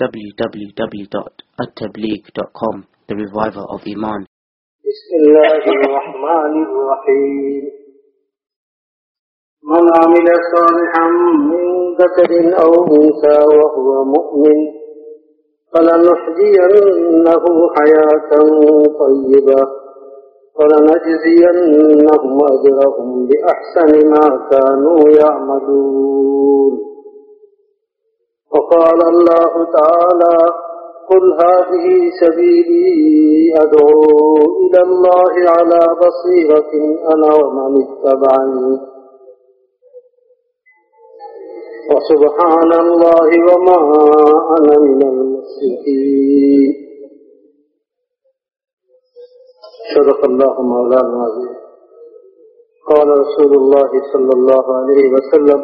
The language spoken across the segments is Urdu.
www.attableek.com The Reviver of Iman. بسم الله الرحمن الرحيم من عمل صالحا من ذكر أو أنثى وهو مؤمن فلنحيينه حياة طيبة ولنجزينهم أجرهم بأحسن ما كانوا يعملون وقال الله تعالى قل هذه سبيلي أدعو إلى الله على بصيرة أنا ومن اتبعني. وسبحان الله وما أنا من المشركين صدق الله مولانا العظيم. قال رسول الله صلى الله عليه وسلم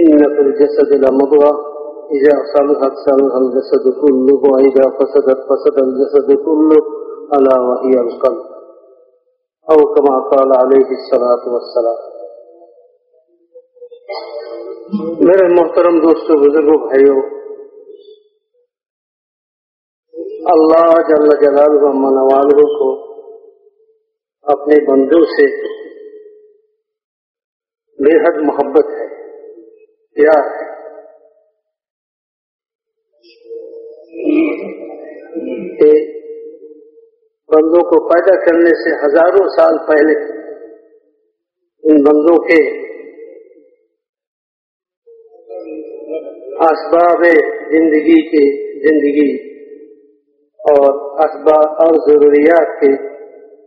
إن في الجسد لمضغة إذا صلحت صلح الجسد كله وإذا فسدت فسد الجسد كله ألا وهي القلب أو كما قال عليه الصلاة والسلام میرے محترم دوستو بزرگوں بھائیوں اللہ جل جلالہ منوالہ کو اپنے بندوں سے بے حد محبت ہے، پیار ہے۔ بندوں کو پیدا کرنے سے ہزاروں سال پہلے ان بندوں کے اسباب زندگی کے زندگی اور اسباب اور ضروریات کے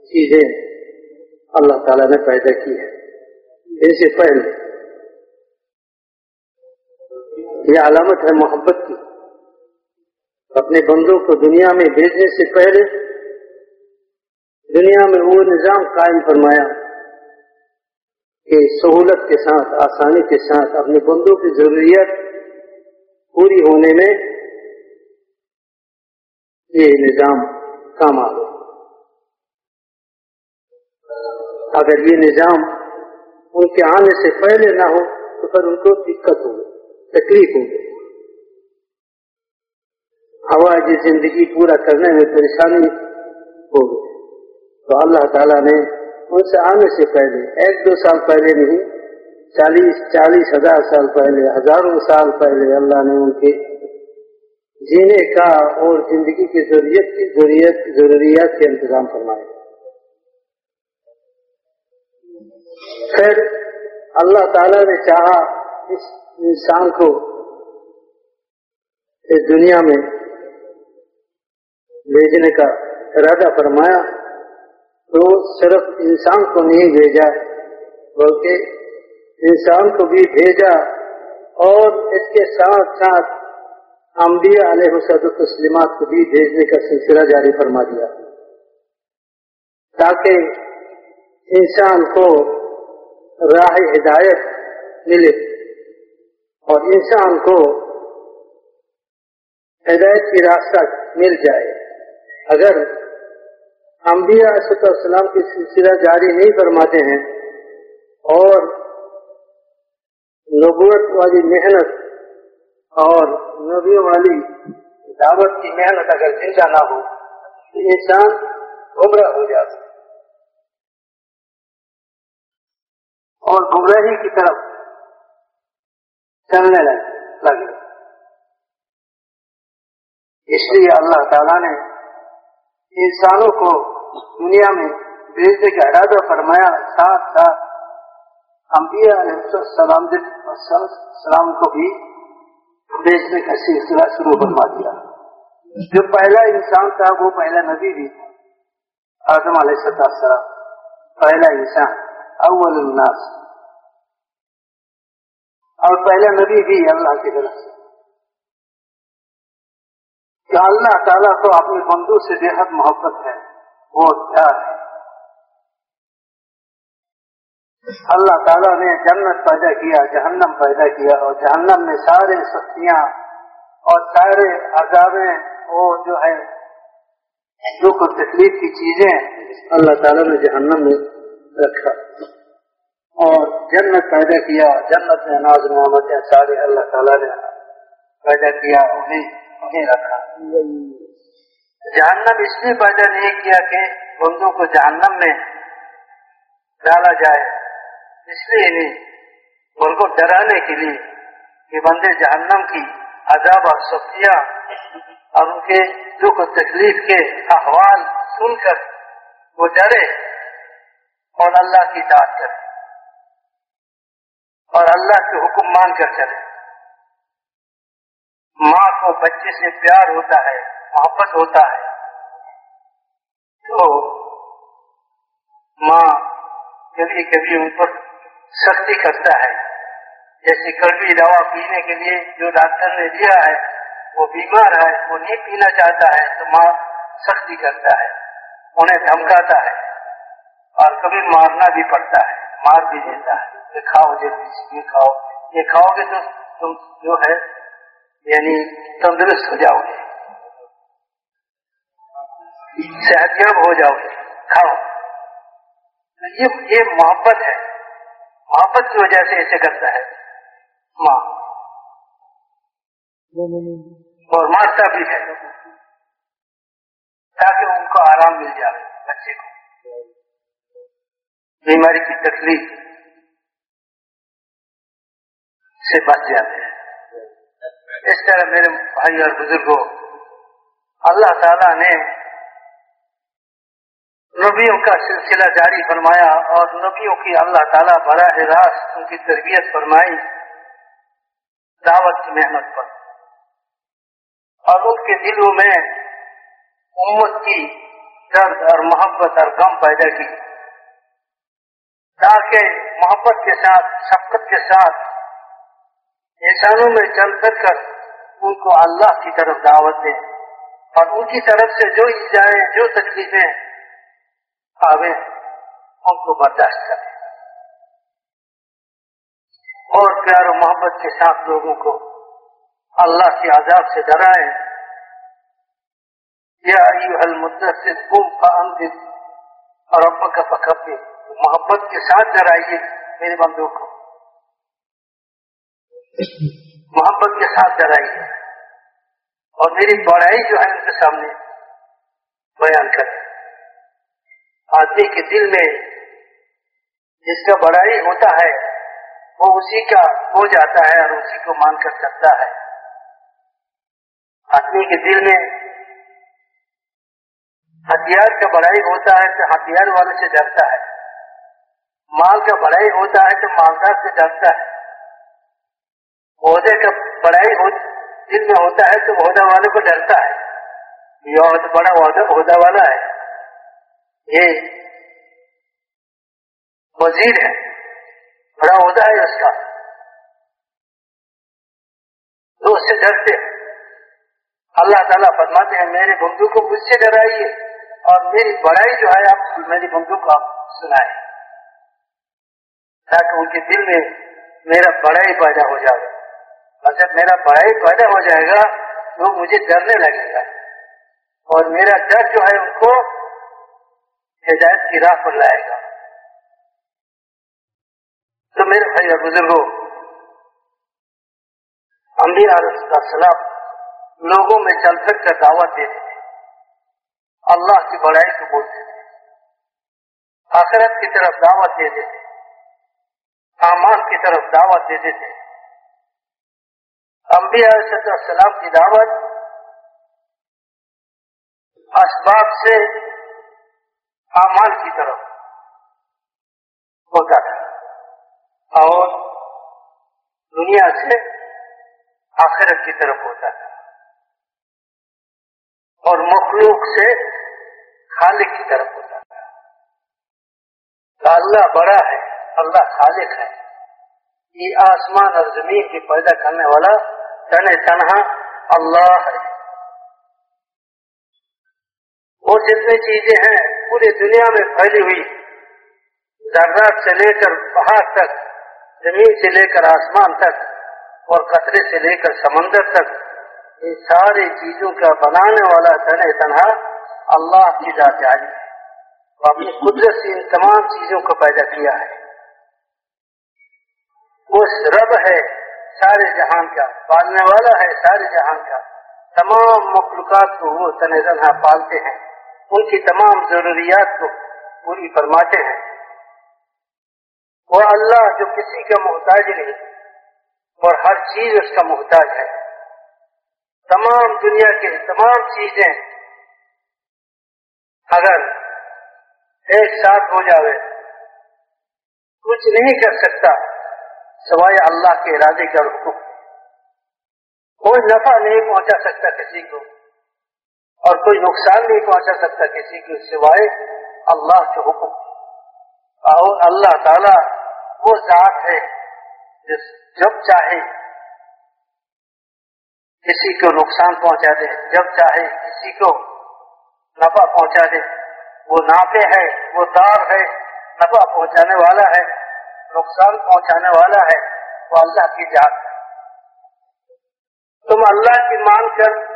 چیزیں اللہ تعالی نے پیدا کی ہے ان سے پہلے یہ علامت ہے محبت کی۔ اپنے بندوں کو دنیا میں بھیجنے سے پہلے دنیا میں وہ نظام قائم فرمایا کہ سہولت کے ساتھ، آسانی کے ساتھ، اپنے بندوں کی ضروریات پوری ہونے میں یہ نظام کام آ گیا اگر یہ نظام ان کے آنے سے پہلے نہ ہو تو پھر ان کو دقت ہوگی تکلیف ہوگی ہوائی زندگی پورا کرنے میں پریشانی ہوگی تو اللہ تعالیٰ نے ان سے آنے سے پہلے، ایک دو سال پہلے نہیں، چالیس چالیس ہزار سال پہلے، ہزاروں سال پہلے اللہ نے ان کے جینے کا اور زندگی کی ضروریت کی ضروریت ضروریات کے انتظام فرمائے۔ پھر اللہ تعالیٰ نے چاہا اس انسان کو اس دنیا میں بھیجنے کا ارادہ فرمایا۔ تو صرف انسان کو نہیں بھیجا، بلکہ انسان کو بھی بھیجا اور اس کے ساتھ ساتھ انبیاء علیہ حسد تسلیمات کو بھی بھیجنے کا سلسلہ جاری فرما دیا۔ تاکہ انسان کو راہ ہدایت ملے اور انسان کو ہدایت کی راستہ مل جائے۔ اگر انبیاء علیہ السلام کی سلسلہ جاری نہیں فرماتے ہیں اور نبوت والی محنت اور نبیوں والی دعوت کی محنت اگر زندہ نہ ہو، تو انسان گمراہ ہو جاتا اور گمراہی کی طرف چلنے لگے اس لیے اللہ تعالیٰ نے انسانوں کو دنیا میں بھیجنے کا ارادہ فرمایا، ساتھ ساتھ۔ انبیاء علیہ السلام السلام کو بھی بیچنے کا سلسلہ شروع فرما دیا۔ جو پہلا انسان تھا، وہ پہلا نبی بھی تھا۔ آدم علیہ السلام، پہلا انسان، اول الناس۔ اور پہلا نبی بھی اللہ کی طرف سے۔ کہ اللہ تعالیٰ کو اپنے بندوں سے بے حد محبت ہے۔ وہ پیار ہے؟ اللہ تعالیٰ نے جنت پیدا کیا، جہنم پیدا کیا اور جہنم میں سارے سختیاں اور سارے عذابیں وہ جو ہے جو کچھ تکلیف کی چیزیں اللہ تعالیٰ نے جہنم میں رکھا۔ اور جنت پیدا کیا، جنت میں ناز نعمتیں سارے اللہ تعالیٰ نے پیدا کیا، انہیں نہیں رکھا۔ جہنم اس لیے پیدا نہیں کیا کہ بندوں کو جہنم میں ڈالا جائے۔ اس لیے نہیں ان کو ڈرانے کے لیے کہ بندے جہنم کی عذاب اور سختیاں اور ان کے دکھ و تکلیف کے احوال سن کر وہ ڈرے اور اللہ کی اطاعت کرے۔ اور اللہ کے حکم مان کر چلے۔ ماں کو بچے سے پیار ہوتا ہے۔ محبت ہوتا ہے۔ تو ماں کبھی کبھی ان پر سختی کرتا ہے۔ جیسے کڑوی دوا پینے کے لیے جو ڈاکٹر نے دیا ہے، وہ بیمار ہے، وہ نہیں پینا چاہتا ہے، تو ماں سختی کرتا ہے، انہیں دھمکاتا ہے۔ اور کبھی مارنا بھی پڑتا ہے، مار بھی دیتا ہے۔ یہ کھاؤ جلدی سے یہ کھاؤ۔ یہ کھاؤ گے تو تم جو ہے یعنی تندرست ہو جاؤ گے۔ صحت یاب ہو جاؤ گے کھاؤ۔ یہ یہ محبت ہے۔ محبت کی وجہ سے ایسے کرتا ہے۔ ماں۔ اور مارتا بھی ہے۔ تاکہ ان کو آرام مل جائے بچے کو۔ بیماری کی تکلیف سے بچ جاتے ہیں۔ اس طرح میرے بھائی اور بزرگوں، اللہ تعالی نے نبیوں کا سلسلہ جاری فرمایا اور نبیوں کی اللہ تعالیٰ براہ راست ان کی تربیت فرمائی دعوت کی محنت پر۔ اور ان کے دلوں میں امت کی درد اور محبت اور غم پیدا کی۔ تاکہ محبت کے ساتھ، شفقت کے ساتھ انسانوں میں چل کر کر ان کو اللہ کی طرف دعوت دیں اور ان کی طرف سے جو ایجائیں جو تکلیفیں آوے ان کو برداشت کریں۔ اور پیار و محبت کے ساتھ لوگوں کو اللہ کے عذاب سے ڈرائے یا المدثر کم فامد اور ابا کا پکڑے محبت کے ساتھ ڈرائیے میرے بندوں کو۔ محبت کے ساتھ ڈرائیے۔ اور میری بڑائی جو ہے ان کے سامنے بیان کریں۔ آدمی کے دل میں جس کا بڑائی ہوتا ہے، وہ اسی کا ہو جاتا ہے اور اسی کو مان کر سکتا ہے۔ آدمی کے دل میں ہتھیار کا بڑائی ہوتا ہے تو ہتھیار والے سے ڈرتا ہے۔ مال کا بڑائی ہوتا ہے تو مالدار سے ڈرتا ہے۔ عہدے کا بڑائی دل میں ہوتا ہے تو عہدہ والے کو ڈرتا ہے۔ یہ بڑا عہدہ والا ہے۔ یہ وزیر ہے۔ بڑا عہدہ ہے اس کا۔ تو اس سے ڈرتے۔ اللہ تعالیٰ فرماتے ہیں میرے بندو کو مجھ سے ڈرائیے اور میری بڑائی جو ہے، آپ میری بندو کو آپ سنائے تاکہ ان کے دل میں میرا بڑائی پیدا ہو جائے۔ اور جب میرا بڑائی پیدا ہو جائے گا تو مجھے ڈرنے لگے گا۔ اور میرا ڈر جو ہے، ان کو ہدایت کی راہ پر لائے گا۔ تو میرے بھائی اور بزرگوں انبیاء علیہ السلام لوگوں میں چل پھر کر دعوت دیتے تھے۔ اللہ کی بڑائی کو بولتے تھے۔ آخرت کی طرف دعوت دے دیتے تھے۔ امان کی طرف دعوت دے دیتے تھے۔ انبیاء علیہ السلام کی دعوت اسباب سے اعمال کی طرف۔ ہوتا تھا اور دنیا سے آخرت کی طرف ہوتا تھا اور مخلوق سے خالق کی طرف ہوتا تھا اللہ بڑا ہے، اللہ خالق ہے۔ یہ آسمان اور زمین کی پیدا کرنے والا تن تنہا اللہ ہے۔ اور جتنی چیزیں ہیں پوری دنیا میں پھیلی ہوئی، ذرات سے لے کر پہاڑ تک، زمین سے لے کر آسمان تک اور قطرے سے لے کر سمندر تک ان ساری چیزوں کا بنانے والا تن تنہا اللہ کی ذات عالی ہے اپنی قدرت سے ان تمام چیزوں کو پیدا کیا ہے۔ وہ رب ہے سارے جہان کا، پالنے والا ہے سارے جہان کا۔ تمام مخلوقات کو وہ تن تنہا پالتے ہیں۔ ان کی تمام ضروریات کو پوری فرماتے ہیں۔ وہ اللہ جو کسی کا محتاج نہیں، اور ہر چیز اس کا محتاج ہے۔ تمام دنیا کی تمام چیزیں اگر ایک ساتھ ہو جاوے، کچھ نہیں کر سکتا سوائے اللہ کے ارادے کا حکم۔ کوئی نفع نہیں پہنچا سکتا کسی کو۔ اور کوئی نقصان نہیں پہنچا سکتا کسی کو سوائے اللہ کے حکم اور اللہ تعالی، وہ ذات ہے جس جب چاہے کسی کو نقصان پہنچا دے، جب چاہے کسی کو نفع پہنچا دے۔ وہ نافع ہے، وہ دار ہے، نفع پہنچانے والا ہے، نقصان پہنچانے والا ہے، وہ اللہ کی ذات ہے۔ تم اللہ کی مان کر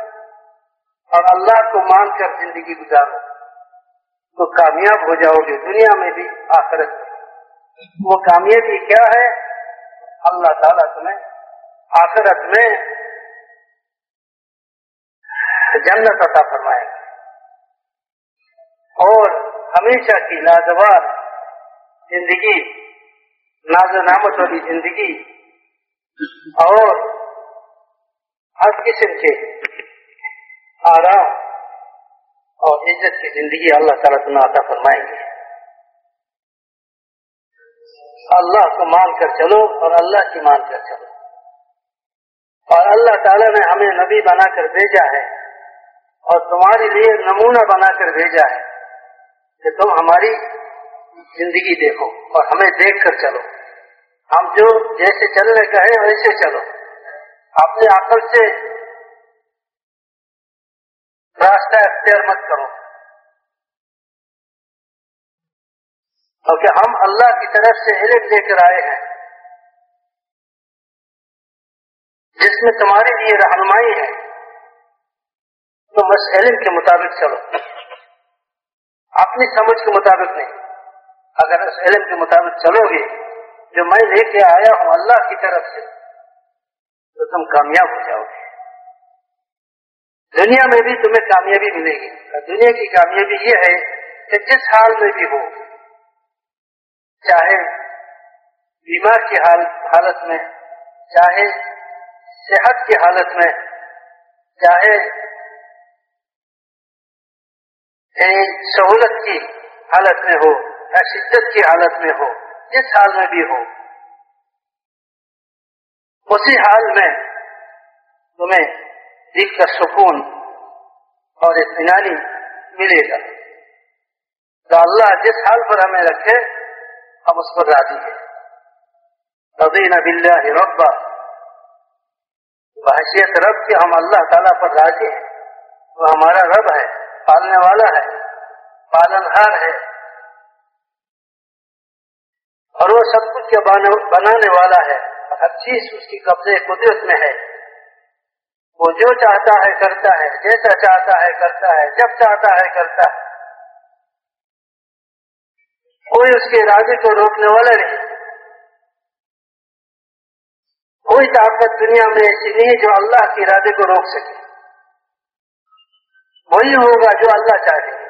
اور اللہ کو مان کر زندگی گزارو تو کامیاب ہو جاؤ گے، دنیا میں بھی، آخرت میں وہ کامیابی کیا ہے؟ اللہ تعالیٰ تمہیں آخرت میں جنت عطا فرمائے اور ہمیشہ کی لاجواب زندگی، ناز نامت والی زندگی اور ہر قسم کے آرام اور عزت کی زندگی اللہ تعالیٰ تمہیں عطا فرمائیں گے۔ اللہ کو مان کر چلو اور اللہ کی مان کر چلو۔ اور اللہ تعالیٰ نے ہمیں نبی بنا کر بھیجا ہے اور تمہارے لیے نمونہ بنا کر بھیجا ہے کہ تم ہماری زندگی دیکھو اور ہمیں دیکھ کر چلو۔ ہم جو جیسے چلنے کہیں ویسے چلو۔ اپنے عقل سے راستہ اختیار مت کرو۔ کیونکہ ہم اللہ کی طرف سے علم لے کر آئے ہیں۔ جس میں تمہارے لیے رہنمائی ہے، تو بس علم کے مطابق چلو۔ اپنی سمجھ کے مطابق نہیں۔ اگر اس علم کے مطابق چلو گے، جو میں لے کے آیا ہوں اللہ کی طرف سے، تو تم کامیاب ہو جاؤ گے۔ دنیا میں بھی تمہیں کامیابی ملے گی۔ دنیا کی کامیابی یہ ہے کہ جس حال میں بھی ہو، چاہے بیمار کی حالت میں، چاہے صحت کی حالت میں، چاہے سہولت کی حالت میں ہو، یا شدت کی حالت میں ہو، جس حال میں بھی ہو، اسی حال میں تمہیں دل کا سکون اور اطمینانی ملے گا۔ تو اللہ جس حال پر ہمیں رکھے، ہم اس پر راضی ہیں۔ رضین باللہ ربا۔ بحثیت رب کے ہم اللہ تعالیٰ پر راضی ہیں۔ وہ ہمارا رب ہے، پالنے والا ہے پالن ہار ہے۔ اور وہ سب کچھ بنانے والا ہے، ہر چیز اس کی قبضے قدرت میں ہے۔ وہ جو چاہتا ہے کرتا ہے، جیسا چاہتا ہے کرتا ہے، جب چاہتا ہے کرتا ہے۔ کوئی اس کے ارادے کو روکنے والا نہیں۔ کوئی طاقت دنیا میں ایسی نہیں جو اللہ کے ارادے کو روک سکے۔ وہی ہوگا جو اللہ چاہے۔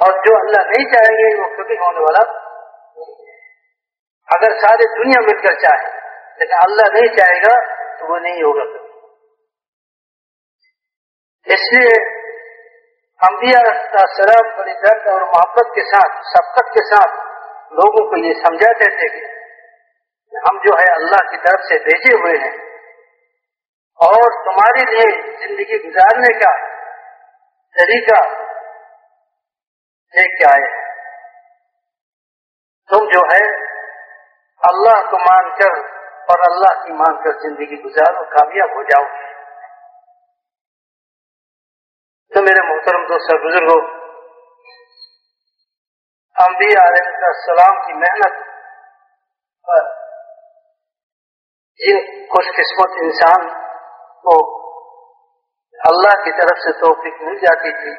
اور جو اللہ نہیں چاہیں گے، وہ کبھی ہونے والا اگر ساری دنیا مل کر چاہے، لیکن اللہ نہیں چاہے گا تو وہ نہیں ہوگا اس لیے انبیاء سلام بڑی درد اور محبت کے ساتھ سبقت کے ساتھ لوگوں کو یہ سمجھاتے تھے کہ ہم جو ہے اللہ کی طرف سے بھیجے ہوئے ہیں۔ اور تمہارے لیے زندگی گزارنے کا طریقہ لے کے آئے ہیں تم جو ہے اللہ کو مان کر اور اللہ کی مان کر زندگی گزارو کامیاب ہو جاؤ۔ تو میرے محترم دوست بزرگوں انبیاء علیہ السلام کی محنت پر جن خوش قسمت انسان کو اللہ کی طرف سے توفیق مل جاتی تھی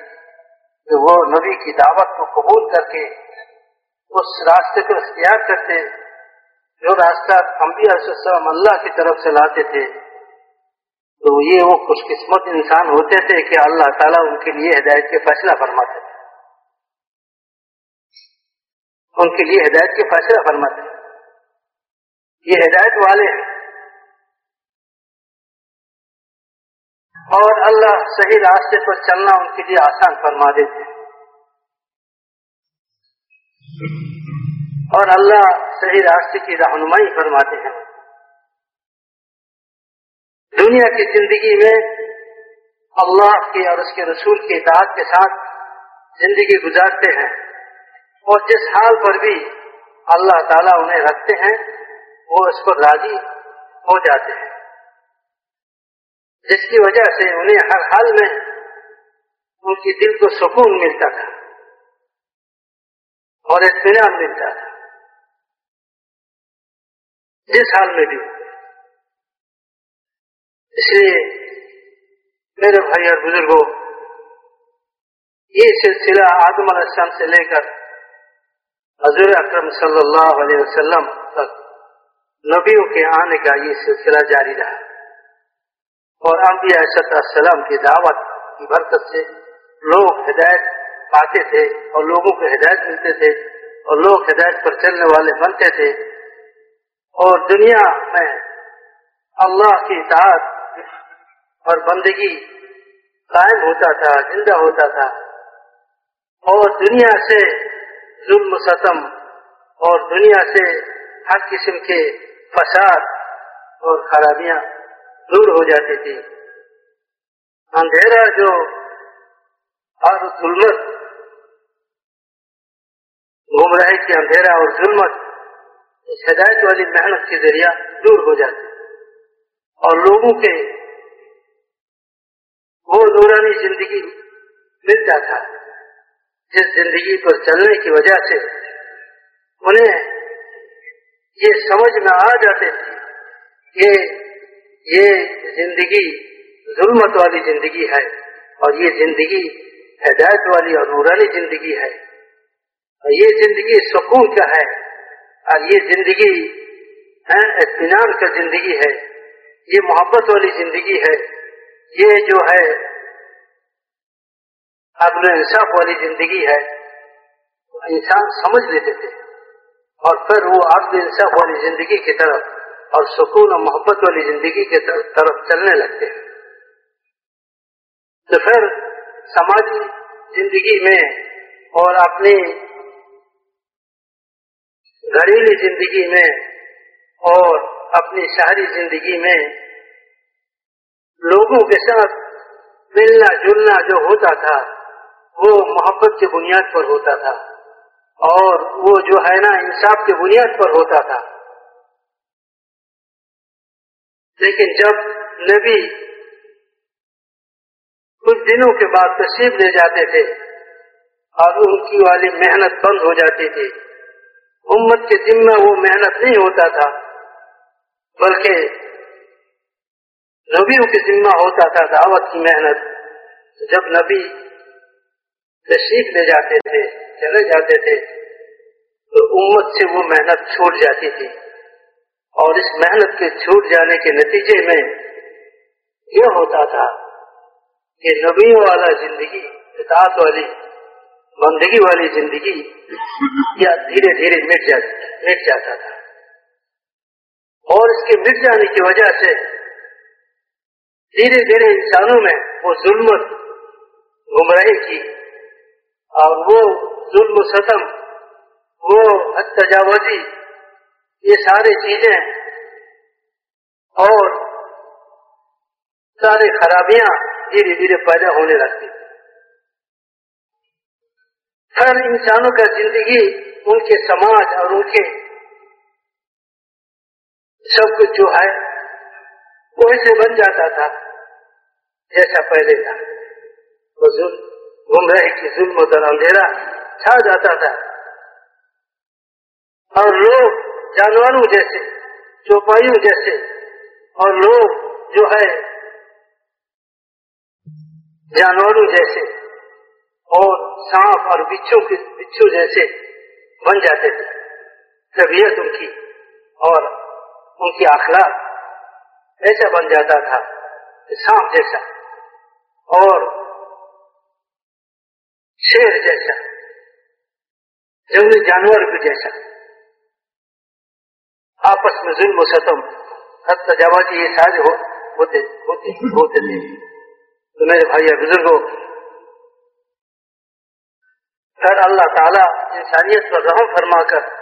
کہ وہ نبی کی دعوت کو قبول کر کے اس راستے کو اختیار کرتے جو راستہ انبیاء علیہ السلام اللہ کی طرف سے لاتے تھے، تو یہ وہ خوش قسمت انسان ہوتے تھے کہ اللہ تعالیٰ ان کے لیے ہدایت کے فیصلہ فرماتے تھے۔ ان کے لیے ہدایت کے فیصلہ فرماتے تھے۔ یہ ہدایت والے ہیں۔ اور اللہ صحیح راستے پر چلنا ان کے لیے آسان فرما دیتے ہیں۔ اور اللہ صحیح راستے کی رہنمائی فرماتے ہیں۔ دنیا کی زندگی میں اللہ کے اور اس کے رسول کے اطاعت کے ساتھ زندگی گزارتے ہیں۔ اور جس حال پر بھی اللہ تعالیٰ انہیں رکھتے ہیں، وہ اس پر راضی ہو جاتے ہیں۔ جس کی وجہ سے انہیں ہر حال میں ان کی دل کو سکون ملتا تھا اور اطمینان ملتا تھا۔ جس حال میں بھی اس لیے میرے بھائی اور بزرگوں، یہ سلسلہ آدم علیہ السلام سے لے کر حضور اکرم صلی اللہ علیہ وسلم تک نبیوں کے آنے کا یہ سلسلہ جاری رہا۔ اور انبیاء السلام کی دعوت کی برکت سے لوگ ہدایت پاتے تھے اور لوگوں کو ہدایت ملتے تھے اور لوگ ہدایت پر چلنے والے بنتے تھے۔ اور دنیا میں اللہ کی اطاعت اور بندگی قائم ہوتا تھا، زندہ ہوتا تھا۔ اور دنیا سے ظلم ستم اور دنیا سے ہر قسم کے فساد اور خرابیاں دور ہو جاتی تھی۔ اندھیرا جو اور ظلمت، گمراہی کی اندھیرا اور ظلمت اس ہدایت والی محنت کے ذریعہ دور ہو جاتی اور لوگوں کے وہ نورانی زندگی ملتا تھا، جس زندگی پر چلنے کی وجہ سے انہیں یہ سمجھ میں آ جاتے تھے کہ یہ زندگی ظلمت والی زندگی ہے اور یہ زندگی ہدایت والی اور نورانی زندگی ہے۔ اور یہ زندگی سکون کا ہے۔ اور یہ زندگی اطمینان کا زندگی ہے، یہ محبت والی زندگی ہے، یہ جو ہے عدل انصاف والی زندگی ہے انسان سمجھ لیتے تھے۔ اور پھر وہ عدل انصاف والی زندگی کی طرف اور سکون اور محبت والی زندگی کی طرف چلنے لگتے ہیں۔ تو پھر سماجی زندگی میں اور اپنی گھریلو زندگی میں اور اپنی شہری زندگی میں لوگوں کے ساتھ ملنا جلنا جو ہوتا تھا، وہ محبت کی بنیاد پر ہوتا تھا۔ اور وہ جو ہے نا، انصاف کی بنیاد پر ہوتا تھا۔ لیکن جب نبی کچھ دنوں کے بعد تشریف لے جاتے تھے اور ان کی والی محنت بند ہو جاتی تھی امت کے ذمہ وہ محنت نہیں ہوتا تھا، بلکہ نبیوں کے ذمہ ہوتا تھا دعوت کی محنت۔ جب نبی تشریف لے جاتے تھے، چلے جاتے تھے، تو امت سے وہ محنت چھوٹ جاتی تھی۔ اور اس محنت کے چھوٹ جانے کے نتیجے میں یہ ہوتا تھا کہ نبیوں والا زندگی، اطاعت والی بندگی والی زندگی یا دھیرے دھیرے مٹ جاتا مٹ جاتا تھا۔ اور اس کے مٹ جانے کی وجہ سے دھیرے دھیرے انسانوں میں وہ ظلمت گمراہی کی اور وہ ظلم و ستم، وہ تجاوزی یہ ساری چیزیں اور ساری خرابیاں دھیرے دھیرے پیدا ہونے لگتی۔ ہر انسانوں کا زندگی ان کے سماج اور ان کے سب کچھ جو ہے، وہ ایسے بن جاتا تھا، جیسا پہلے تھا۔ وہ گمراہی کی ظلم و در اندھیرا چھا جاتا تھا۔ اور لوگ جانوروں جیسے چوپائیوں جیسے، اور لوگ جو ہے، جانوروں جیسے۔ اور سانپ اور بچھو کے بچھو جیسے بن جاتے تھے۔ طبیعت ان کی اور ان کی اخلاق ایسا بن جاتا تھا سانپ جیسا اور شیر جیسا، جنگلی جانور بھی جیسا۔ آپس میں ظلم و ستم حد تجاوازی یہ سارے ہوتے ہوتے ہوتے تھے تو میرے بھائی بزرگوں پھر اللہ تعالیٰ انسانیت پر رحم فرما کر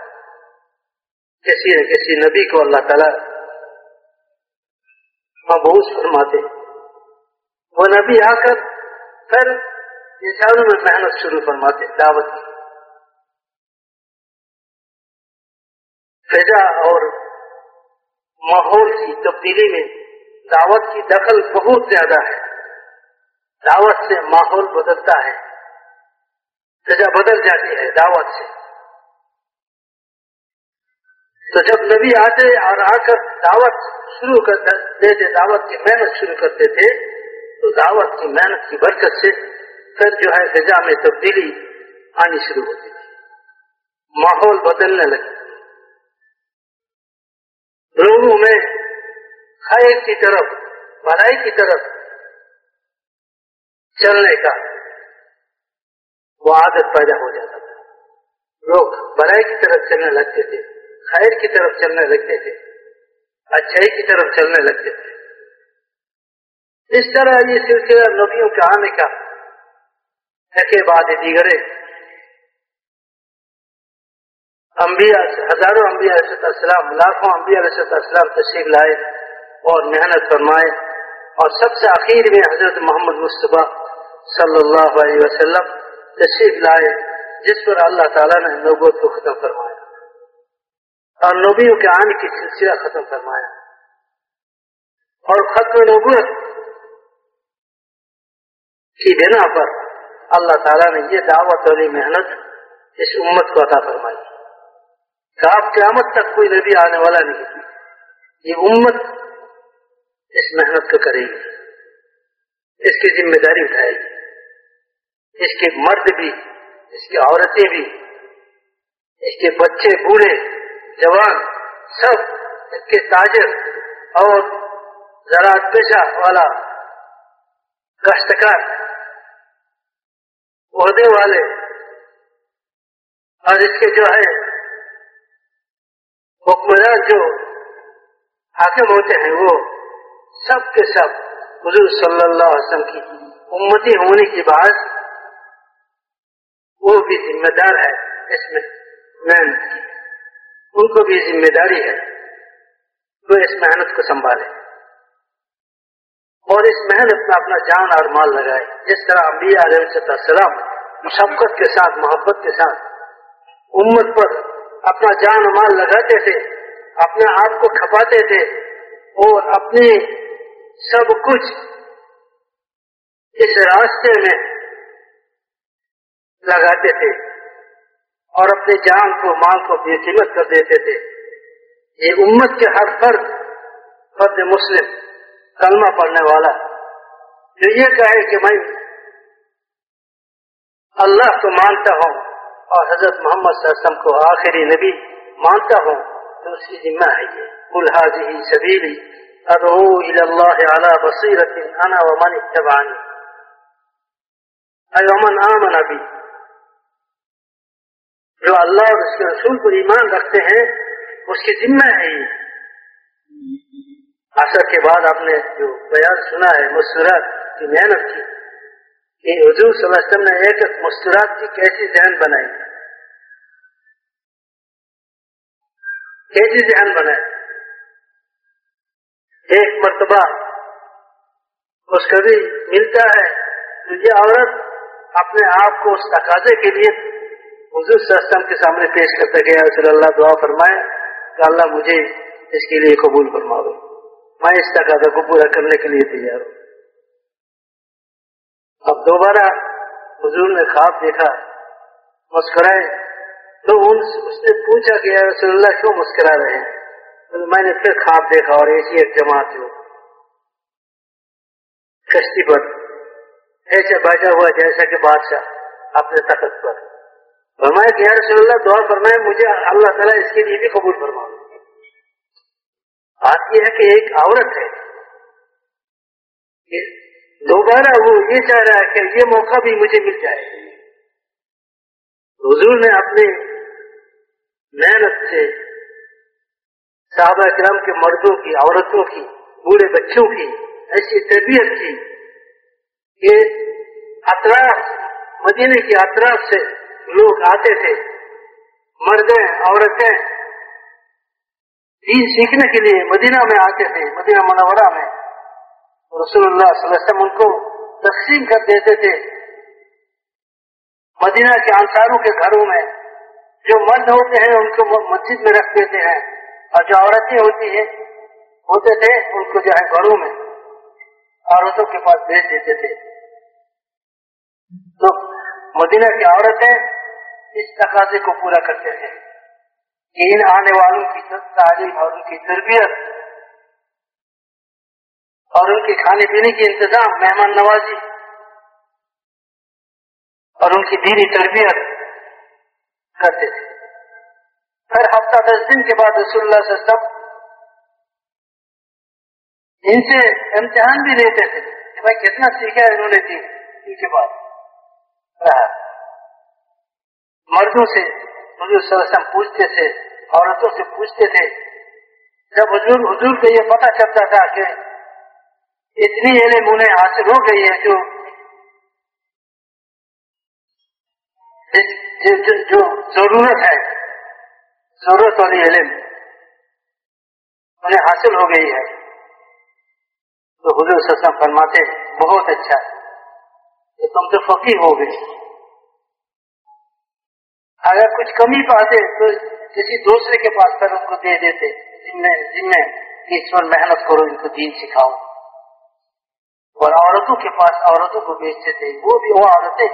کسی نہ کسی نبی کو اللہ تعالیٰ مبوس فرماتے۔ وہ نبی آ کر پھر انسانوں میں محنت شروع فرماتے، دعوت کی۔ فضا اور ماحول کی تبدیلی میں دعوت کی دخل بہت زیادہ ہے۔ دعوت سے ماحول بدلتا ہے۔ سزا بدل جاتی ہے دعوت سے۔ تو جب نبی آتے اور آ کر دعوت شروع کر دیتے، دعوت کی محنت شروع کرتے تھے، تو دعوت کی محنت کی برکت سے پھر جو ہے فضا میں تبدیلی آنی شروع ہوتی تھی۔ ماحول بدلنے لگے لوگوں میں خیر کی طرف، بھلائی کی طرف چلنے کا وہ عادت پیدا ہو جاتا تھا۔ لوگ برائی کی طرف چلنے لگتے تھے، خیر کی طرف چلنے لگتے تھے، اچھائی کی طرف چلنے لگتے تھے۔ اس طرح یہ سلسلہ نبیوں کے آنے کا ایک بعد دیگرے انبیاء ہزاروں انبیاء علیہ السلام لاکھوں انبیاء علیہ السلام تشریف لائے اور محنت فرمائے۔ اور سب سے آخر میں حضرت محمد مصطفیٰ صلی اللہ علیہ وسلم تشریف لائے، جس پر اللہ تعالیٰ نے نبوت کو ختم فرمایا۔ اور نبیوں کے آنے کی سلسلہ ختم فرمایا۔ اور ختم نبوت کی بنا پر اللہ تعالیٰ نے یہ دعوت اور یہ محنت اس امت کو عطا فرمائی۔ کہ آپ قیامت تک کوئی نبی آنے والا نہیں۔ یہ امت اس محنت کو کرے گی۔ اس کی ذمہ داری اٹھائے گی۔ اس کے مرد بھی، اس کی عورتیں بھی، اس کے بچے، بوڑھے، جوان، سب اس کے تاجر اور زراعت پیشہ والا کاشتکار، عہدے والے، اور اس کے جو ہے حکمران جو حاکم ہوتے ہیں، وہ سب کے سب حضور صلی اللہ علیہ وسلم کی امتی ہونے کی بات وہ بھی ذمہ دار ہے اس میں محنت کی۔ ان کو بھی ذمہ داری ہے وہ اس محنت کو سنبھالے۔ اور اس محنت میں اپنا جان اور مال لگائے۔ جس طرح امبیا علیہ السلام مشقت کے ساتھ، محبت کے ساتھ امت پر اپنا جان و مال لگاتے تھے، اپنے آپ کو کھپاتے تھے اور اپنی سب کچھ اس راستے میں لگاتے تھے اور اپنے جان کو مال کو بے قیمت کر دیتے تھے۔ یہ امت کے ہر فرد فرد مسلم کلمہ پڑھنے والا جو یہ کہے کہ میں اللہ کو مانتا ہوں اور حضرت محمد صلی اللہ علیہ وسلم کو آخری نبی مانتا ہوں تو اس کی ذمہ ہے یہ۔ الحاظی سبیلی ادعو الى اللہ علی بصیرت انا ومن اتبعنی ایومن آمن بی جو اللہ اور اس کے رسول پر ایمان رکھتے ہیں، اس کی ذمہ ہے۔ یہ اثر کے بعد آپ نے جو بیان سنا ہے، مستورات کی محنت کی، کہ حضور صلی اللہ علیہ وسلم نے ایک ایک مستورات کی کیسی ذہن بنائی۔ کیسی ذہن بنائی؟ ایک مرتبہ اس کبھی ملتا ہے، تو یہ عورت اپنے آپ کو اس تقاضے کے لیے حضور صلی اللہ علیہ وسلم کے سامنے پیش کرتا گیا رسول اللہ دعا فرمائے کہ اللہ مجھے اس کے لیے قبول فرما دو میں اس تقاضا کو پورا کرنے کے لیے تیار ہوں۔ اب دوبارہ حضور نے خواب دیکھا، مسکرائے۔ تو ان اس نے پوچھا کہ رسول اللہ کیوں مسکرا رہے ہیں؟ میں نے پھر خواب دیکھا اور ایسی ایک جماعت ہو۔ کشتی پر۔ ایسے بیٹھا ہوا جیسا کہ بادشاہ اپنے تخت پر۔ فرمایا کہ رسول اللہ، دعا فرمائے مجھے اللہ تعالیٰ اس کے لیے بھی قبول فرما بات یہ ہے کہ ایک عورت ہے۔ دوبارہ وہ یہ چاہ رہا ہے کہ یہ موقع بھی مجھے مل جائے۔ حضور نے اپنے محنت سے صحابہ کرام کے مردوں کی، عورتوں کی، بوڑھے بچوں کی ایسی تربیت کی کہ اطراف مدینے کے اطراف سے لوگ آتے تھے، مردیں، عورتیں۔ دین سیکھنے کے لیے مدینہ میں آتے تھے، مدینہ منورہ میں۔ رسول اللہ صلی اللہ علیہ وسلم ان کو تقسیم کر دیتے تھے۔ مدینہ کے انصاروں کے گھروں میں جو مرد ہوتے ہیں، ان کو مسجد میں رکھ دیتے ہیں۔ اور جو عورتیں ہوتی ہیں، ہوتے تھے، ان کو جو ہے گھروں میں عورتوں کے پاس بھیج دیتے تھے۔ تو مدینہ کی عورتیں اس تقاضے کو پورا کرتے تھے۔ کہ ان آنے والوں کی تعلیم اور ان کی تربیت اور ان کے کھانے پینے کے انتظام، مہمان نوازی اور ان کی دینی تربیت کرتے تھے۔ ہر ہفتہ دس دن کے بعد رسول اللہ سے سب ان سے امتحان بھی لیتے تھے کہ بھائی کتنا سیکھا ہے انہوں نے دین۔ ان کے بعد رہا۔ مردوں سے، حضور صلی اللہ علیہ وسلم پوچھتے تھے، عورتوں سے پوچھتے تھے۔ جب حضور حضور کو یہ پتا چلتا تھا کہ اتنی علم انہیں حاصل ہو گئی ہے جو جو ضرورت ہے۔ ضرورت والی علم انہیں حاصل ہو گئی ہے۔ تو حضور سسم فرماتے، بہت اچھا کہ تم تو فقیر ہو گئی اگر کچھ کمی پاتے تو کسی دوسرے کے پاس کر ان کو دے دیتے جن میں اس پر محنت کرو، ان کو دین سکھاؤ۔ اور عورتوں کے پاس عورتوں کو بیچتے تھے، وہ بھی وہ عورتیں،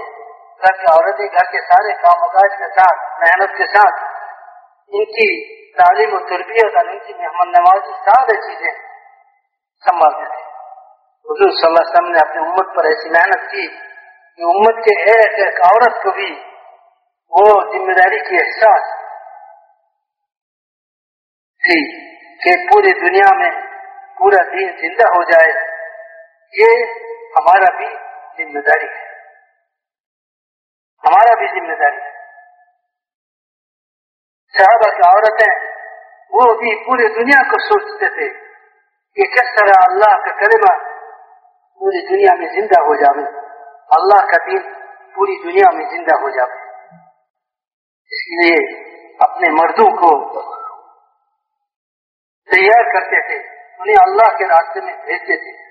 گھر کی عورتیں، گھر کے سارے کام کاج کے ساتھ، محنت کے ساتھ، ان کی تعلیم و تربیت اور ان کی مہمان نوازی سارے چیزیں سنبھالتے تھے حضور صلی اللہ علیہ وسلم نے اپنی امت پر ایسی محنت کی کہ امت کے ایک ایک عورت کو بھی وہ ذمہ داری کی احساس تھی کہ پوری دنیا میں پورا دین زندہ ہو جائے، یہ ہمارا بھی ذمہ داری ہے۔ ہمارا بھی ذمہ داری ہے۔ صحابہ کی عورتیں وہ بھی پوری دنیا کو سوچتے تھے کہ کس طرح اللہ کا کلمہ پوری دنیا میں زندہ ہو جائے اللہ کا دین پوری دنیا میں زندہ ہو جائے اس لیے اپنے مردوں کو تیار کرتے تھے، انہیں اللہ کے راستے میں بھیجتے تھے۔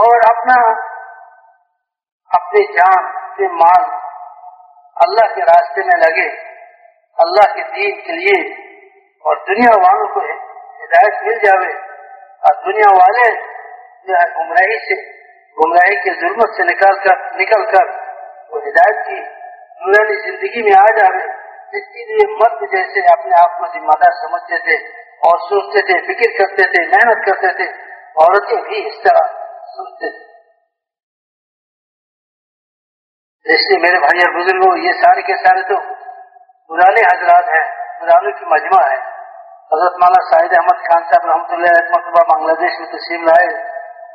اور اپنا اپنی جان سے مال اللہ کے راستے میں لگے۔ اللہ کے دین کے لیے اور دنیا والوں کو ہدایت مل جاوے۔ اور دنیا والے جو ہے، گمراہی سے، گمراہی کے ظلمت سے نکال کر، نکل کر وہ ہدایت کی نورانی زندگی میں آ جاوے اس کے لیے مرد جیسے اپنے آپ کو ذمہ دار سمجھتے تھے اور سوچتے تھے، فکر کرتے تھے، محنت کرتے تھے، عورتیں بھی اس طرح سنتے اس لیے میرے بھائی اور بزرگوں، یہ سارے کے سارے تو پرانے حضرات ہیں پرانوں کی مجمع ہے حضرت مولانا شاہد احمد خان صاحب رحمۃ اللہ مرتبہ بنگلہ دیش میں تسلیم لائے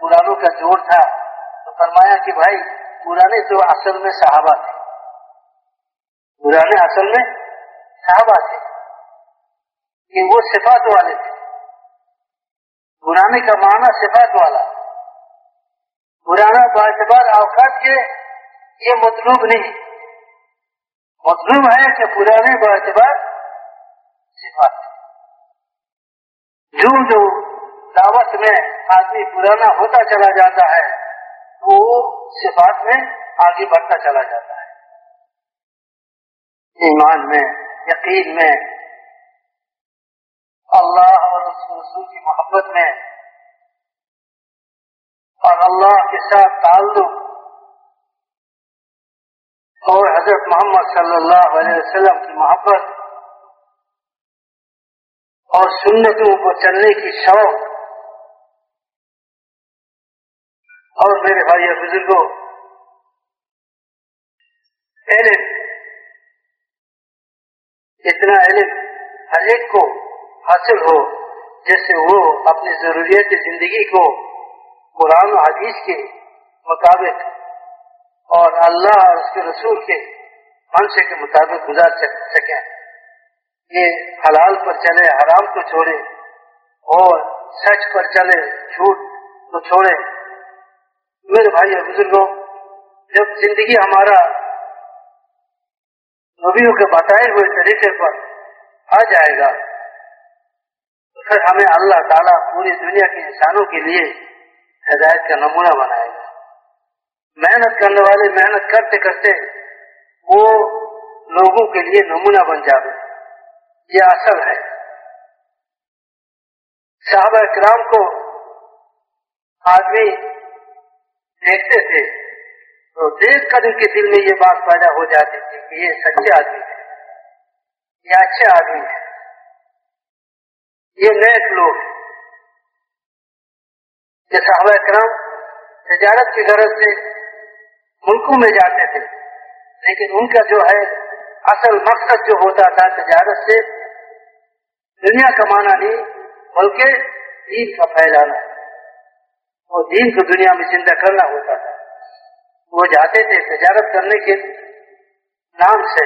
پرانوں کا جوڑ تھا۔ تو فرمایا کہ بھائی، پرانے تو اصل میں صحابہ تھے۔ پرانے اصل میں صحابہ تھے کہ وہ صفات والے تھے۔ پرانے کا معنی صفات والا۔ پرانا باعتبار اوقات کے یہ مطلوب نہیں۔ مطلوب ہے کہ پرانے باعتبار صفات جو جو دعوت میں آدمی پرانا ہوتا چلا جاتا ہے وہ صفات میں آگے بڑھتا چلا جاتا ہے۔ ایمان میں، یقین میں، اللہ اور اس رسول کی محبت میں۔ اور اللہ کے ساتھ تعلق۔ اور حضرت محمد صلی اللہ علیہ وسلم کی محبت۔ اور سنتوں کو چلنے کی شوق۔ اور میرے بھائی بزرگوں علم اتنا علم ہر ایک کو حاصل ہو جس سے وہ اپنی ضروریت زندگی کو قرآن و حدیث کے مطابق اور اللہ اور اس کے رسول کے منشے کے مطابق گزار سکیں۔ یہ حلال پر چلے، حرام کو چھوڑے اور سچ پر چلے، جھوٹ کو چھوڑے۔ میرے بھائی اور بزرگوں جب زندگی ہمارا نبیوں کے بتائے ہوئے طریقے پر آ جائے گا۔ تو پھر ہمیں اللہ تعالیٰ پوری دنیا کے انسانوں کے لیے ہدایت کا نمونہ بنائے گا۔ محنت کرنے والے محنت کرتے کرتے وہ لوگوں کے لیے نمونہ بن جائے یہ اصل ہے۔ صحابہ کرام کو آدمی دیکھتے تھے۔ تو دیکھ کر ان کے دل میں یہ بات پیدا ہو جاتی تھی کہ یہ سچے آدمی ہے یہ اچھے آدمی ہے یہ نیک لوگ یہ صحابہ کرام تجارت کی غرض سے ملکوں میں جاتے تھے، لیکن ان کا جو ہے اصل مقصد جو ہوتا تھا تجارت سے، دنیا کمانا نہیں، بلکہ دین کا پھیلانا۔ اور دین کو دنیا میں زندہ کرنا ہوتا تھا۔ وہ جاتے تھے تجارت کرنے کے نام سے۔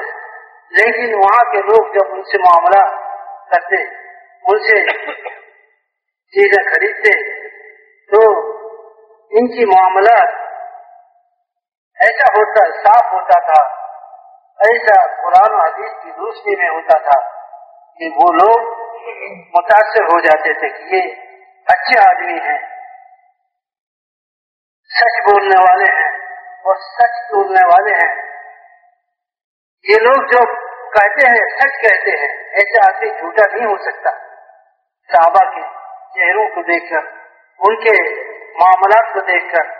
لیکن وہاں کے لوگ جب ان سے معاملہ کرتے، ان سے چیزیں خریدتے، تو ان کی معاملات ایسا ہوتا، صاف ہوتا تھا، ایسا قرآن و حدیث کی دوسری میں ہوتا تھا کہ وہ لوگ متاثر ہو جاتے تھے کہ یہ اچھے آدمی ہیں، سچ بولنے والے ہیں۔ اور سچ بولنے والے ہیں۔ یہ لوگ جو کہتے ہیں، سچ کہتے ہیں، ایسے آدمی جھوٹا نہیں ہو سکتا۔ صحابہ کے چہروں کو دیکھ کر، ان کے معاملات کو دیکھ کر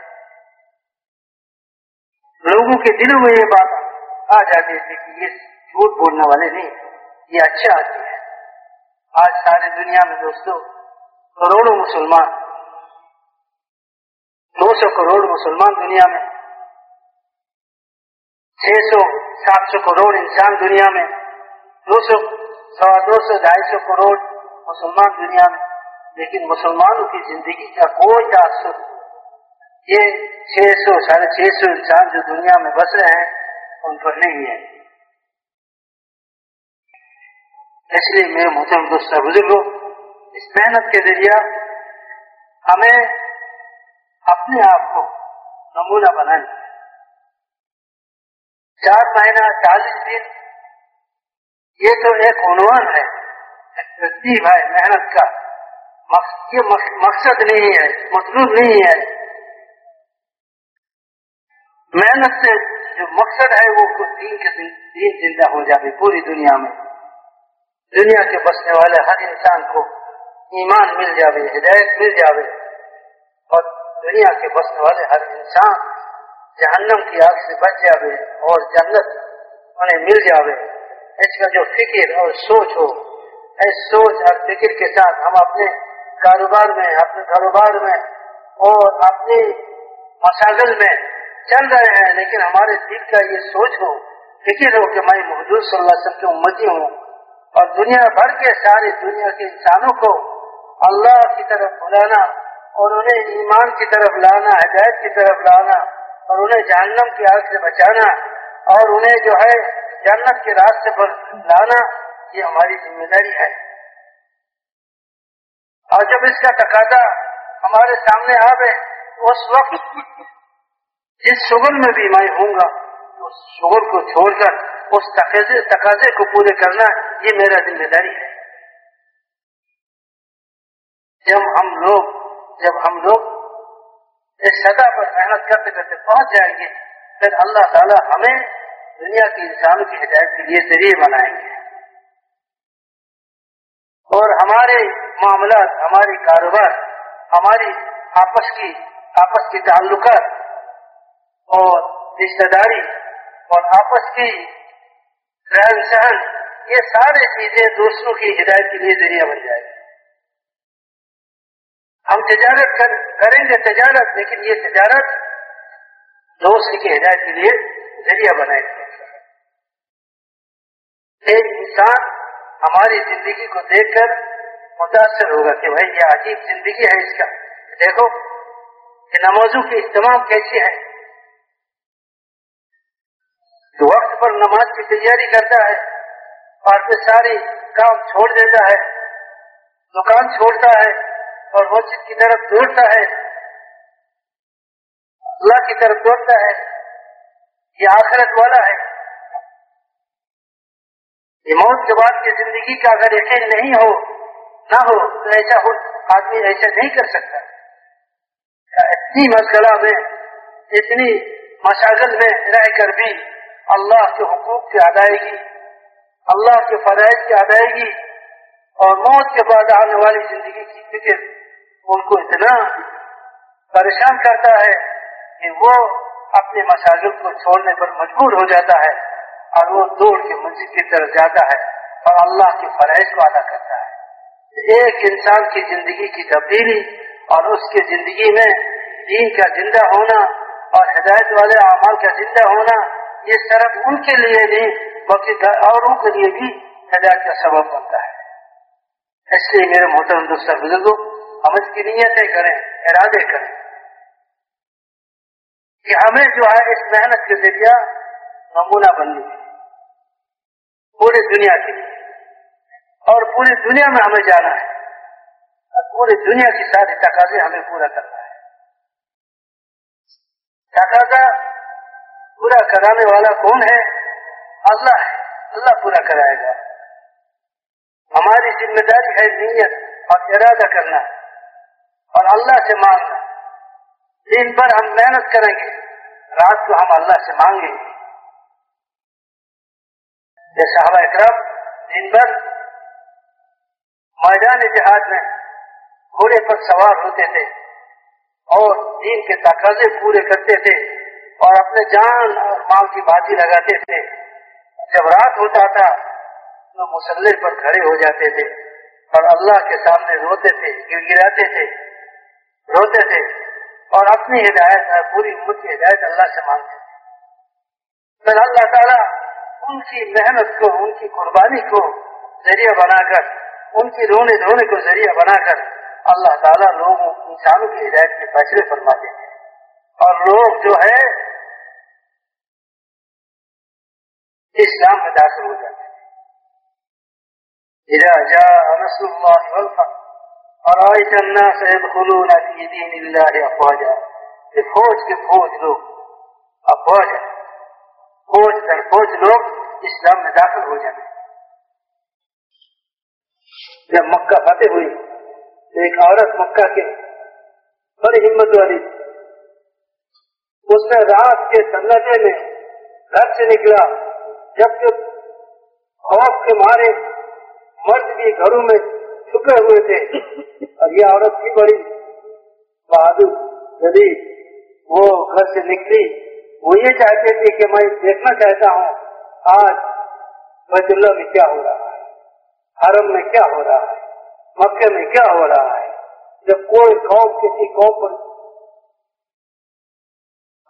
لوگوں کے دلوں میں یہ بات آ جاتی تھی کہ یہ جھوٹ بولنے والے نہیں، یہ اچھے آدمی ہیں۔ آج ساری دنیا میں دوستوں کروڑوں مسلمان، دو سو کروڑ مسلمان دنیا میں چھ سو، سات سو کروڑ انسان دنیا میں، دو سو، سوا دو سو، ڈھائی سو کروڑ مسلمان دنیا میں۔ لیکن مسلمانوں کی زندگی کا کوئی تاثر یہ چھ سو، ساڑھے چھ سو انسان جو دنیا میں بس رہے ہیں، ان پر نہیں ہے۔ اس لیے میرے محترم دوست بزرگوں اس محنت کے ذریعہ ہمیں اپنے آپ کو نمونہ بنانا چار مہینہ چالیس دن، یہ تو ایک عنوان ہے ترتیب ہے محنت کا۔ یہ مقصد نہیں ہے، مطلوب نہیں ہے۔ محنت سے جو مقصد ہے وہ دین کے دین زندہ ہو جائے پوری دنیا میں۔ دنیا کے بسنے والے ہر انسان کو ایمان مل جاوے، ہدایت مل جاوے۔ اور دنیا کے بسنے والے ہر انسان جہنم کی آگ سے بچ جاوے اور جنت انہیں مل جاوے۔ اس کا جو فکر اور سوچ ہو، اس سوچ اور فکر کے ساتھ ہم اپنے کاروبار میں، اپنے کاروبار میں اور اپنی مشاغل میں چل رہے ہیں۔ لیکن ہمارے دل کا یہ سوچ ہو، فکر ہو کہ میں محدود صلی اللہ علیہ وسلم کی امتی ہوں اور دنیا بھر کے سارے دنیا کے انسانوں کو اللہ کی طرف بلانا اور انہیں ایمان کی طرف لانا، ہدایت کی طرف لانا اور انہیں جہنم کی آگ سے بچانا اور انہیں جو ہے جنت کے راستے پر لانا، یہ ہماری ذمہ داری ہے۔ اور جب اس کا تقاضا ہمارے سامنے آ اس وقت جس شغل میں بھی میں ہوں گا، اس شغل کو چھوڑ کر، اس تقاضے تقاضے کو پورے کرنا، یہ میرا ذمہ داری ہے۔ جب ہم لوگ، جب ہم لوگ اس سطح پر محنت کرتے کرتے پہنچ جائیں گے، پھر اللہ تعالیٰ ہمیں دنیا کی انسانوں کی ہدایت کے لیے ذریعے بنائیں گے۔ اور ہمارے معاملات ہماری کاروبار، ہماری آپس کی آپس کی تعلقات اور رشتے داری اور آپس کی رہن سہن، یہ سارے چیزیں دوسروں کی ہدایت کے لیے ذریعہ بن جائے گی ہم تجارت کر کریں گے تجارت، لیکن یہ تجارت دوست کی ہدایت کے لیے ذریعہ بنائے ایک انسان ہماری زندگی کو دیکھ کر متاثر ہوگا کہ بھائی یہ عجیب زندگی ہے اس کا۔ دیکھو کہ نمازوں کی اہتمام کیسی ہے۔ تو وقت پر نماز کی تیاری کرتا ہے، اور پھر ساری کام چھوڑ دیتا ہے، دکان چھوڑتا ہے اور مسجد کی طرف دوڑتا ہے، اللہ کی طرف دوڑتا ہے، یہ آخرت والا ہے۔ یہ موت کے بعد کی زندگی کا اگر یقین نہیں ہو، نہ ہو، تو ایسا ہو، آدمی ایسا نہیں کر سکتا۔ اتنی مشغلہ میں، اتنی مشاغل میں رہ کر بھی اللہ کے حقوق کی ادائیگی، اللہ کے فرائض کی ادائیگی اور موت کے بعد آنے والی زندگی کی فکر ان کو اتنا پریشان کرتا ہے کہ وہ اپنے مساجد کو چھوڑنے پر مجبور ہو جاتا ہے اور وہ دوڑ کے مسجد کی طرف جاتا ہے اور اللہ کے فرائض کو ادا کرتا ہے۔ ایک انسان کی زندگی کی تبدیلی اور اس کی زندگی میں دین کا زندہ ہونا اور ہدایت والے اعمال کا زندہ ہونا، یہ صرف ان کے لیے نہیں، بلکہ اوروں کے لیے بھی ہدایت کا سبب بنتا ہے۔ اس لیے میرے محترم دوست بزرگوں ہم اس کی نیتیں کریں، ارادے کریں۔ کہ ہمیں جو ہے اس محنت کے ذریعہ نمونہ بننی ہے۔ پوری دنیا کے لیے۔ اور پوری دنیا میں ہمیں جانا ہے۔ اور پوری دنیا کی ساری تقاضے ہمیں پورا کرنا ہے۔ تقاضا پورا کرانے والا کون ہے؟ اللہ ہے۔ اللہ پورا کرائے گا۔ ہماری ذمہ داری ہے نیت اور ارادہ کرنا۔ اور اللہ سے مانگنا دن بھر ہم محنت کریں گے، رات کو ہم اللہ سے مانگیں گے۔ جیسے ہوا اکرام دن بھر میدان جہاد میں گھوڑے پر سوار ہوتے تھے اور دین کے تقاضے پورے کرتے تھے اور اپنے جان اور مال کی بازی لگاتے تھے۔ جب رات ہوتا تھا تو مسلح پر کھڑے ہو جاتے تھے اور اللہ کے سامنے روتے تھے گر گراتے تھے۔ روتے تھے اور اپنی ہدایت پوری امت کی ہدایت اللہ سے مانگتے تھے۔ پھر اللہ تعالیٰ ان کی محنت کو، ان کی قربانی کو ذریعہ بنا کر، ان کی رونے دھونے کو ذریعہ بنا کر اللہ تعالیٰ لوگوں، انسانوں کی ہدایت کے فیصلے فرماتے ہیں اور لوگ جو ہے، اسلام میں داخل ہو جاتے ہیں نصر اللہ والفتح فرأيت الناس يدخلون في دين الله أفواجا؟ فوج کے فوج لوگ. افواج فوج در فوج لوگ اسلام میں داخل ہو جاتے جب مکہ فتح ہوئی تو ایک عورت مکہ کے بڑی ہمت والی، اس نے رات کے سنتے میں گھر سے نکلا جبکہ خوف کے مارے مرد بھی گھروں میں چھپے ہوئے تھے۔ اور یہ عورت بھی بڑی بہادر وہ گھر سے نکلی۔ وہ یہ چاہتے تھے کہ میں دیکھنا چاہتا ہوں، آج بیت اللہ میں کیا ہو رہا ہے؟ حرم میں کیا ہو رہا ہے؟ مکے میں کیا ہو رہا ہے؟ جب کوئی قوم کسی قوم پر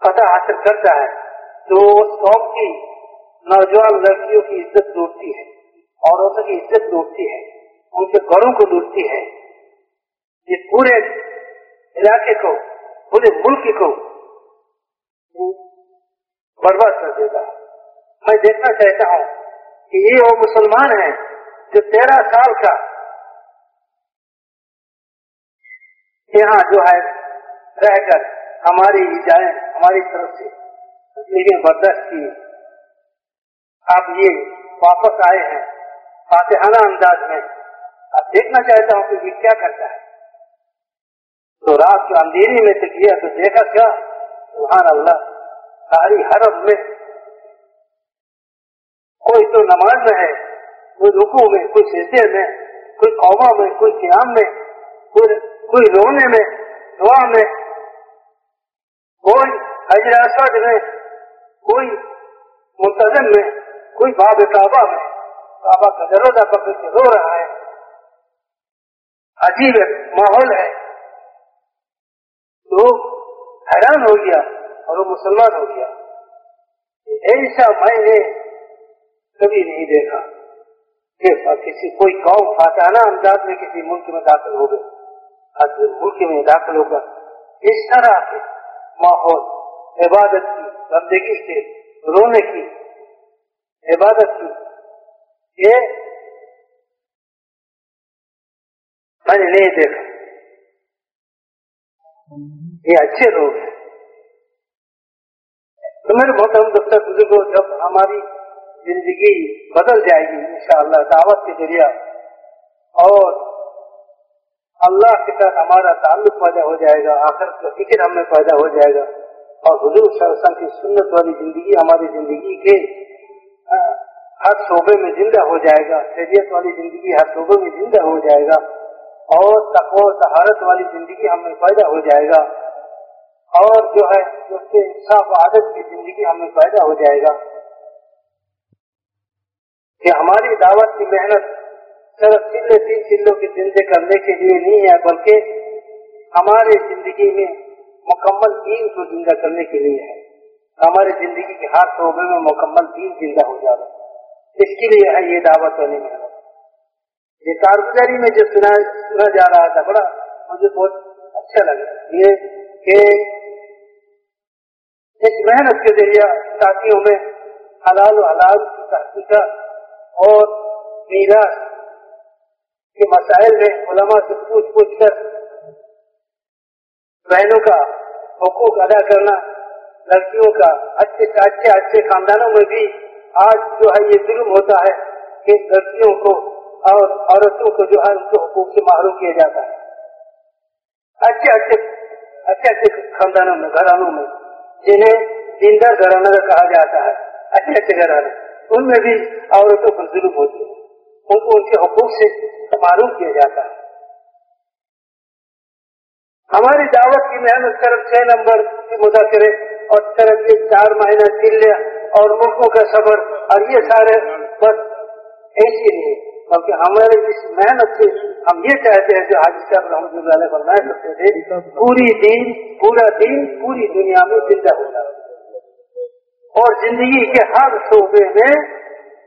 فتح حاصل کرتا ہے، تو اس قوم کی نوجوان لڑکیوں کی عزت لوٹتی ہے، عورتوں کی عزت لوٹتی ہے۔ ان کے گھروں کو لوٹتی ہے۔ یہ پورے علاقے کو، پورے ملک کو برباد کر دیتا ہے میں دیکھنا چاہتا ہوں کہ یہ وہ مسلمان ہیں جو تیرہ سال کا یہاں جو ہے رہ کر ہماری جائیں، ہماری طرف سے لیکن برداشت کی آپ یہ واپس آئے ہیں، فاتحانہ انداز میں۔ اب دیکھنا چاہتا ہوں کہ یہ کیا کرتا ہے۔ تو رات کو اندھیری میں سے کیا تو دیکھا کیا؟ سبحان اللہ، ساری حرب میں کوئی تو نماز میں ہے، کوئی رکو میں، کوئی سیدے میں، کوئی قوما میں، کوئی قیام میں، کوئی کوئی رونے میں، دعا میں، کوئی حجر اسود میں، کوئی منتظم میں، کوئی باب کعبہ میں۔ کعبہ کا دروازہ پکڑ کے رو رہا ہے۔ عجیب ماحول ہے۔ تو حیران ہو گیا اور وہ مسلمان ہو گیا۔ ایسا میں نے کبھی نہیں دیکھا کہ کسی کوئی قوم فاتحانہ انداز میں کسی ملک میں داخل ہو گئے۔ ملک میں داخل ہوگا، اس طرح کے ماحول، عبادت کی، بندگی کے، رونے کی، عبادت کی، یہ میں نے نہیں دیکھا۔ یہ اچھے لوگ ہیں۔ تو میرے محترم دفتر بزرگوں جب ہماری زندگی بدل جائے گی، انشاءاللہ دعوت کے ذریعہ، اور اللہ کے ساتھ ہمارا تعلق پیدا ہو جائے گا، آخر کا فکر ہمیں پیدا ہو جائے گا، اور حضور صلی اللہ علیہ وسلم کی سنت والی زندگی ہماری زندگی کے ہر شعبے میں زندہ ہو جائے گا، شریعت والی زندگی ہر شعبے میں زندہ ہو جائے گا۔ اور تقو تہارت والی زندگی ہمیں پیدا ہو جائے گا اور جو ہے اس سے انصاف عادت کی زندگی ہمیں پیدا ہو جائے گا کہ ہماری دعوت کی محنت صرف چلے تین چلوں کی زندگی کرنے کے لیے نہیں ہے، بلکہ ہمارے زندگی میں مکمل دین کو زندہ کرنے کے لیے ہے۔ ہماری زندگی کے ہر شعبے میں مکمل دین زندہ ہو جائے اس کے لیے ہے یہ دعوت والی محنت۔ یہ کارگزاری میں جو سنا سنا جا رہا تھا، بڑا مجھے بہت اچھا لگا۔ یہ کہ اس محنت کے ذریعہ ساتھیوں میں حلال و حلال کی تحقیقات اور میراث کے مسائل میں علماء سے پوچھ پوچھ کر بہنوں کا حقوق ادا کرنا، لڑکیوں کا، اچھے اچھے اچھے خاندانوں میں بھی آج جو ہے یہ ظلم ہوتا ہے کہ لڑکیوں کو اور عورتوں کو جو ہے ان کے حقوق سے محروم کیا جاتا ہے۔ اچھے اچھے اچھے اچھے خاندانوں میں، گھرانوں میں جنہیں دیندار گھرانہ کہا جاتا ہے۔ اچھے اچھے گھرانے ان میں بھی عورتوں پر ظلم ہوتی ہے۔ ان کو ان کے حقوق سے معروف کیا جاتا ہے۔ ہماری دعوت کی محنت صرف چھ نمبر کی مذاکرے اور صرف یہ چار مہینہ چلے اور ملکوں کا سفر اور یہ سارے بس ایسی نہیں کیونکہ ہمارے اس محنت سے ہم یہ چاہتے ہیں جو حاجی صاحب رحمۃ اللہ علیہ فرمایا کرتے تھے پوری دین، پورا دین، پوری دنیا میں زندہ ہو جائے۔ اور زندگی کے ہر شعبے میں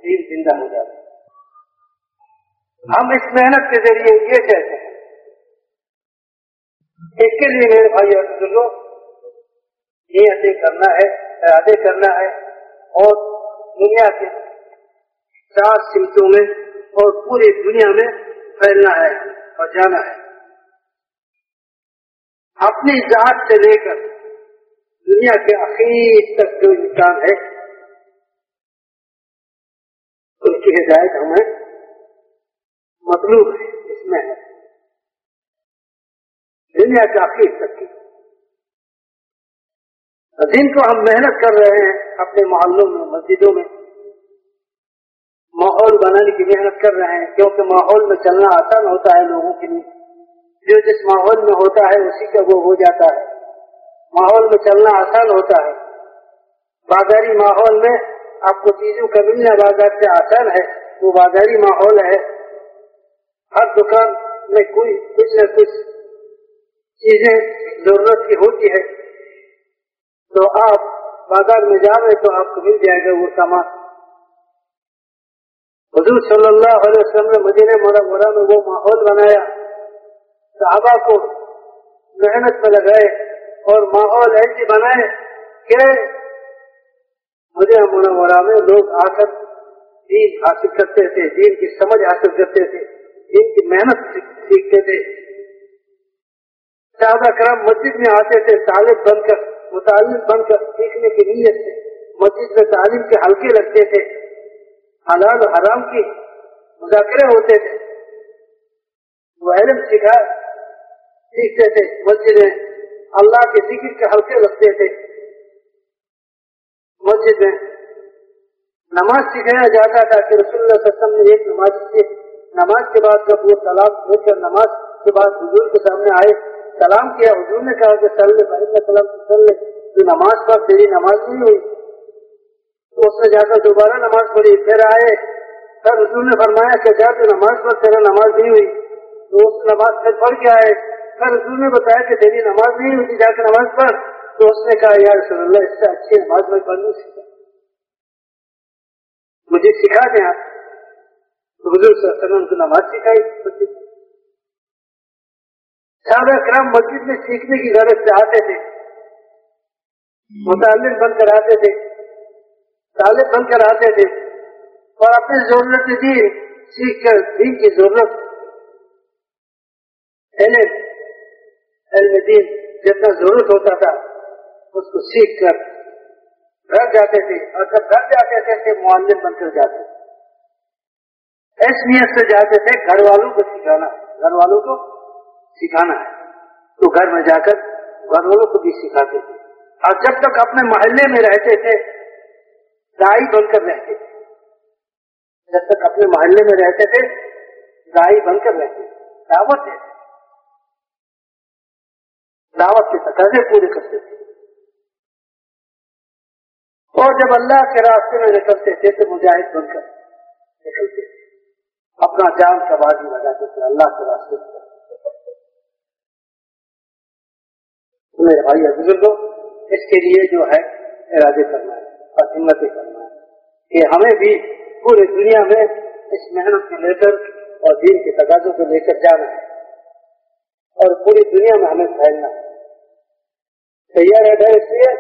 دین زندہ ہو جاتا ہم اس محنت کے ذریعے یہ چاہتے ہیں اس کے لیے میرے بھائی اور بزرگوں یہ ادے کرنا ہے، ارادے کرنا ہے۔ اور دنیا کے چار سمتوں میں اور پوری دنیا میں پھیلنا ہے اور جانا ہے۔ اپنی ذات سے لے کر دنیا کے اخیر تک جو انسان ہے ان کی ہدایت ہمیں مطلوب ہے، اس میں ہے۔ دنیا کے اخیر تک کی۔ جن کو ہم محنت کر رہے ہیں اپنے محلوں میں، مسجدوں میں ماحول بنانے کی محنت کر رہے ہیں، کیونکہ ماحول میں چلنا آسان ہوتا ہے لوگوں کے لیے۔ جو جس ماحول میں ہوتا ہے، اسی کا وہ ہو جاتا ہے۔ ماحول میں چلنا آسان ہوتا ہے۔ بازاری ماحول میں آپ کو چیزوں کا ملنا بازار سے آسان ہے۔ وہ بازاری ماحول ہے۔ ہر دکان میں کوئی کچھ نہ کچھ چیزیں ضرورت کی ہوتی ہے۔ تو آپ بازار میں جا رہے تو آپ کو مل جائے گا وہ سامان۔ حضور صلی اللہ علیہ وسلم نے مدینہ مورا میں وہ ماحول بنایا، صحابہ کو محنت میں لگائے اور ماحول ایسی بنائے کہ مجھے مورا میں لوگ آ کر دین حاصل کرتے تھے، دین کی سمجھ حاصل کرتے تھے، دین کی محنت سیکھتے تھے۔ صحابہ کرم مسجد میں آتے تھے طالب بن کر متعلق بن کر سیکھنے کی نیت سے مسجد میں تعلیم کے ہلکے لگتے تھے۔ حلال و حرام کی مذاکرے ہوتے تھے۔ وہ علم سکھا، سیکھتے تھے، مسجدیں اللہ کے ذکر کے حلقے رکھتے تھے۔ مسجد میں نماز سکھایا جاتا تھا کہ رسول اللہ صلی اللہ علیہ وسلم نے ایک نماز سے نماز کے بعد جب وہ سلام ہو کر نماز کے بعد حضور کے سامنے آئے، سلام کیا، حضور نے کہا کہ سل بھائی کا سلام سل لے تو نماز پر تیری نماز نہیں ہوئی۔ تو اس نے جا کر دوبارہ نماز پڑھی، پھر آئے۔ پھر حضور نے فرمایا کہ جا تو نماز پر تیرا نماز نہیں ہوئی، تو اس نماز پھر پڑھ کے آئے۔ پھر حضور نے بتایا کہ تیری نماز نہیں ہوئی جا کے نماز پڑھ۔ تو اس نے کہا یار رسول اللہ، اس سے اچھی نماز میں پڑھنی سیکھا مجھے سکھا دیں آپ۔ تو حضور صلی اللہ علیہ وسلم کو نماز سکھائی۔ صحابہ کرام مسجد میں سیکھنے کی غرض سے آتے تھے، متعلق بن کر آتے تھے۔ طالب بن کر آتے تھے۔ اور اپنی ضرورت بھی سیکھ کر، دین کی ضرورت۔ علم علم دین جتنا ضرورت ہوتا تھا، اس کو سیکھ کر گھر جاتے تھے۔ اور جب گھر جاتے تھے تو معلم بن کر جاتے تھے۔ اس نیت سے جاتے تھے، گھر والوں کو سکھانا۔ گھر والوں کو سکھانا ہے۔ تو گھر میں جا کر گھر والوں کو بھی سکھاتے تھے۔ اور جب تک اپنے محلے میں رہتے تھے دائی بن کر رہتے تھے۔ جب تک اپنے محلے میں رہتے تھے دائی بن کر رہتے تھے۔ دعوت ہے دعوت کے تقاضے پورے کرتے تھے۔ اور جب اللہ کے راستے میں نکلتے تھے تو مجاہد بن کر نکلتے اپنا جان کا بازی لگاتے تھے۔ اللہ کے راستے میں۔ میرے بھائی بزرگوں اس کے لیے جو ہے، ارادے کرنا ہے اور ہمتیں کرنا کہ ہمیں بھی پوری دنیا میں اس محنت کو لے کر اور دین کے تقاضوں کو لے کر جانا ہے۔ اور پوری دنیا میں ہمیں پھیلنا ہے۔ تیار ہے ڈر اس لیے